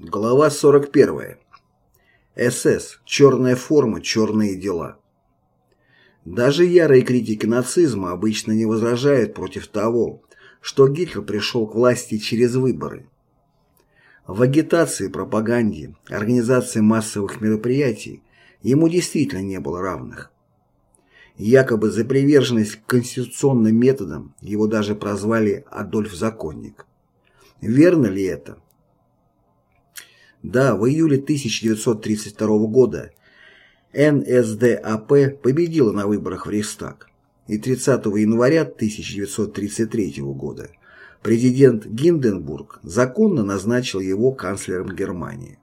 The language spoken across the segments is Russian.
Глава 41. СС. Черная форма, черные дела. Даже ярые критики нацизма обычно не возражают против того, что Гитлер пришел к власти через выборы. В агитации, пропаганде, организации массовых мероприятий ему действительно не было равных. Якобы за приверженность к конституционным методам его даже прозвали Адольф Законник. Верно ли это? Да, в июле 1932 года НСДАП победила на выборах в Рейхстаг, и 30 января 1933 года президент Гинденбург законно назначил его канцлером Германии.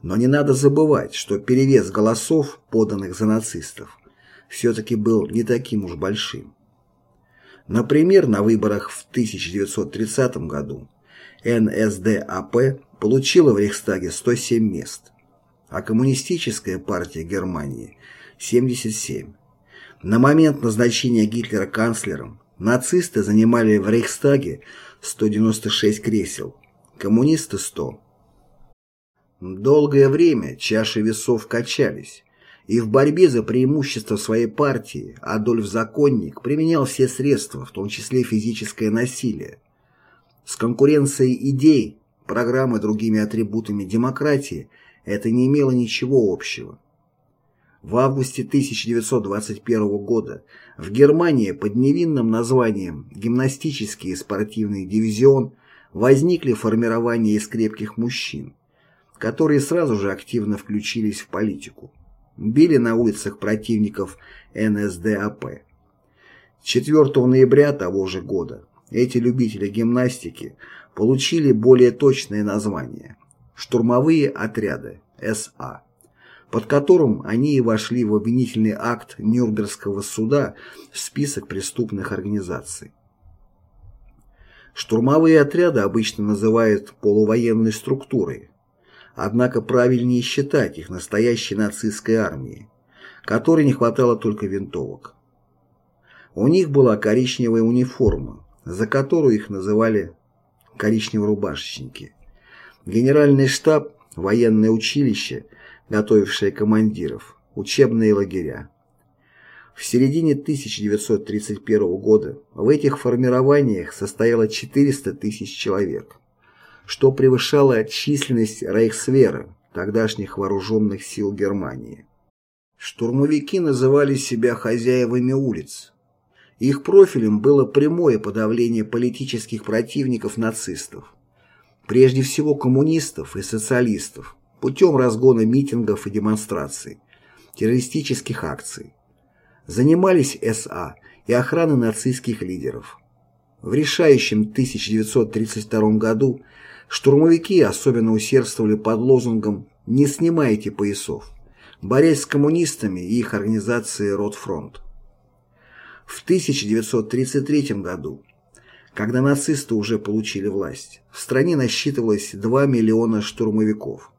Но не надо забывать, что перевес голосов, поданных за нацистов, все-таки был не таким уж большим. Например, на выборах в 1930 году НСДАП получила в Рейхстаге 107 мест, а Коммунистическая партия Германии – 77. На момент назначения Гитлера канцлером нацисты занимали в Рейхстаге 196 кресел, коммунисты – 100. Долгое время чаши весов качались, и в борьбе за преимущество своей партии Адольф Законник применял все средства, в том числе физическое насилие. С конкуренцией идей программы другими атрибутами демократии это не имело ничего общего. В августе 1921 года в Германии под невинным названием «Гимнастический спортивный дивизион» возникли формирования из крепких мужчин, которые сразу же активно включились в политику. Били на улицах противников НСДАП. 4 ноября того же года эти любители гимнастики получили более точное название – штурмовые отряды СА, под которым они и вошли в обвинительный акт Нюрнбергского суда в список преступных организаций. Штурмовые отряды обычно называют полувоенной структурой, однако правильнее считать их настоящей нацистской армией, которой не хватало только винтовок. У них была коричневая униформа, за которую их называли коричневорубашечники. Генеральный штаб, военное училище, готовившее командиров, учебные лагеря. В середине 1931 года в этих формированиях состояло 400 тысяч человек, что превышало численность Рейхсвера, тогдашних вооруженных сил Германии. Штурмовики называли себя хозяевами улиц, их профилем было прямое подавление политических противников нацистов, прежде всего коммунистов и социалистов, путем разгона митингов и демонстраций, террористических акций. Занимались СА и охраной нацистских лидеров. В решающем 1932 году штурмовики особенно усердствовали под лозунгом «Не снимайте поясов», борясь с коммунистами и их организацией «Ротфронт». В 1933 году, когда нацисты уже получили власть, в стране насчитывалось 2 миллиона штурмовиков.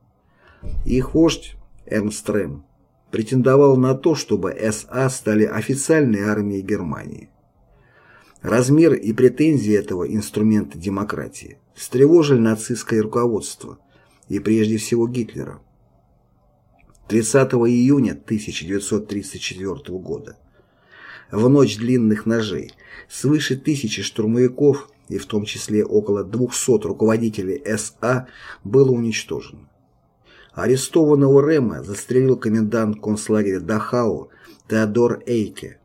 Их вождь Эрнст Рэм претендовал на то, чтобы СА стали официальной армией Германии. Размер и претензии этого инструмента демократии встревожили нацистское руководство и прежде всего Гитлера. 30 июня 1934 года в ночь длинных ножей, свыше тысячи штурмовиков и в том числе около 200 руководителей СА было уничтожено. Арестованного Рема застрелил комендант концлагеря Дахау Теодор Эйке.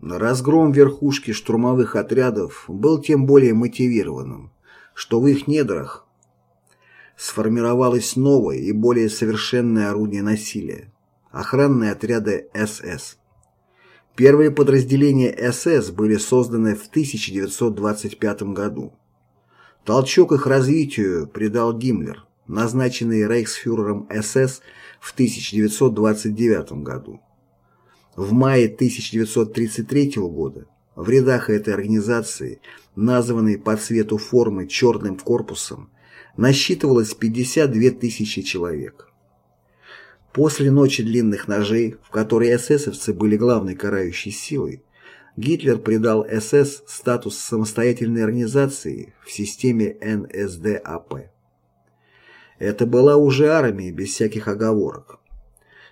Разгром верхушки штурмовых отрядов был тем более мотивированным, что в их недрах сформировалось новое и более совершенное орудие насилия – охранные отряды СС. Первые подразделения СС были созданы в 1925 году. Толчок их развитию придал Гиммлер, назначенный рейхсфюрером СС в 1929 году. В мае 1933 года в рядах этой организации, названной по цвету формы черным корпусом, насчитывалось 52 тысячи человек. После ночи длинных ножей, в которой эсэсовцы были главной карающей силой, Гитлер придал СС статус самостоятельной организации в системе НСДАП. Это была уже армия без всяких оговорок.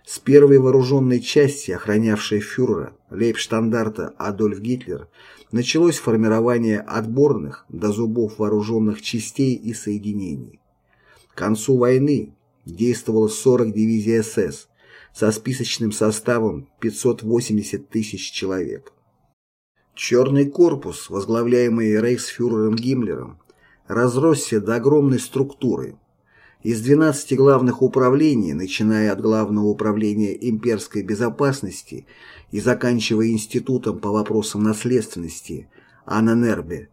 С первой вооруженной части, охранявшей фюрера, лейбштандарта Адольф Гитлер, началось формирование отборных до зубов вооруженных частей и соединений. К концу войны действовало 40 дивизий СС со списочным составом 580 тысяч человек. Черный корпус, возглавляемый рейхсфюрером Гиммлером, разросся до огромной структуры. Из 12 главных управлений, начиная от Главного управления имперской безопасности и заканчивая Институтом по вопросам наследственности Анненербе,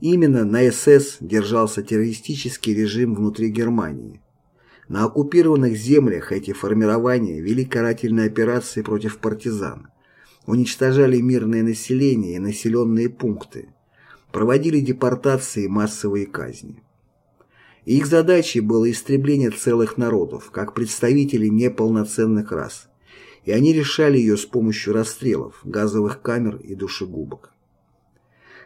Именно на СС держался террористический режим внутри Германии. На оккупированных землях эти формирования вели карательные операции против партизан, уничтожали мирное население и населенные пункты, проводили депортации и массовые казни. их задачей было истребление целых народов, как представителей неполноценных рас, и они решали ее с помощью расстрелов, газовых камер и душегубок.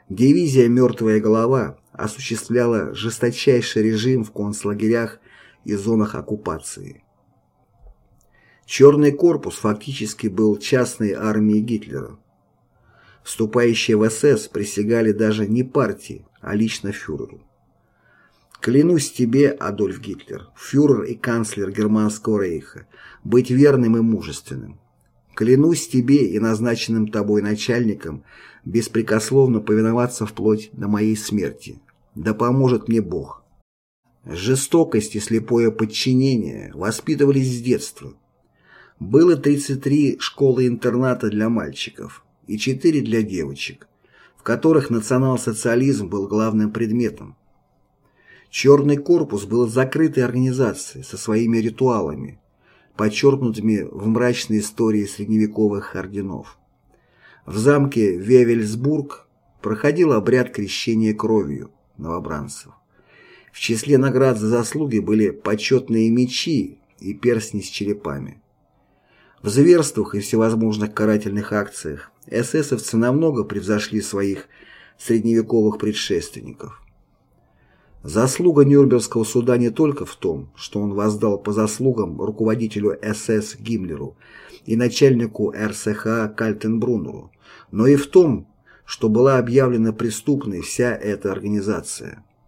Дивизия «Мертвая голова» осуществляла жесточайший режим в концлагерях и зонах оккупации. Черный корпус фактически был частной армией Гитлера. Вступающие в СС присягали даже не партии, а лично фюреру. Клянусь тебе, Адольф Гитлер, фюрер и канцлер Германского рейха, быть верным и мужественным. Клянусь тебе и назначенным тобой начальником беспрекословно повиноваться вплоть до моей смерти. Да поможет мне Бог. Жестокость и слепое подчинение воспитывались с детства. Было 33 школы-интерната для мальчиков и 4 для девочек, в которых национал-социализм был главным предметом. Черный корпус был закрытой организацией со своими ритуалами, подчеркнутыми в мрачной истории средневековых орденов. В замке Вевельсбург проходил обряд крещения кровью новобранцев. В числе наград за заслуги были почетные мечи и перстни с черепами. В зверствах и всевозможных карательных акциях эсэсовцы намного превзошли своих средневековых предшественников. Заслуга Нюрнбергского суда не только в том, что он воздал по заслугам руководителю СС Гиммлеру и начальнику РСХ Кальтенбруннеру, но и в том, что была объявлена преступной вся эта организация.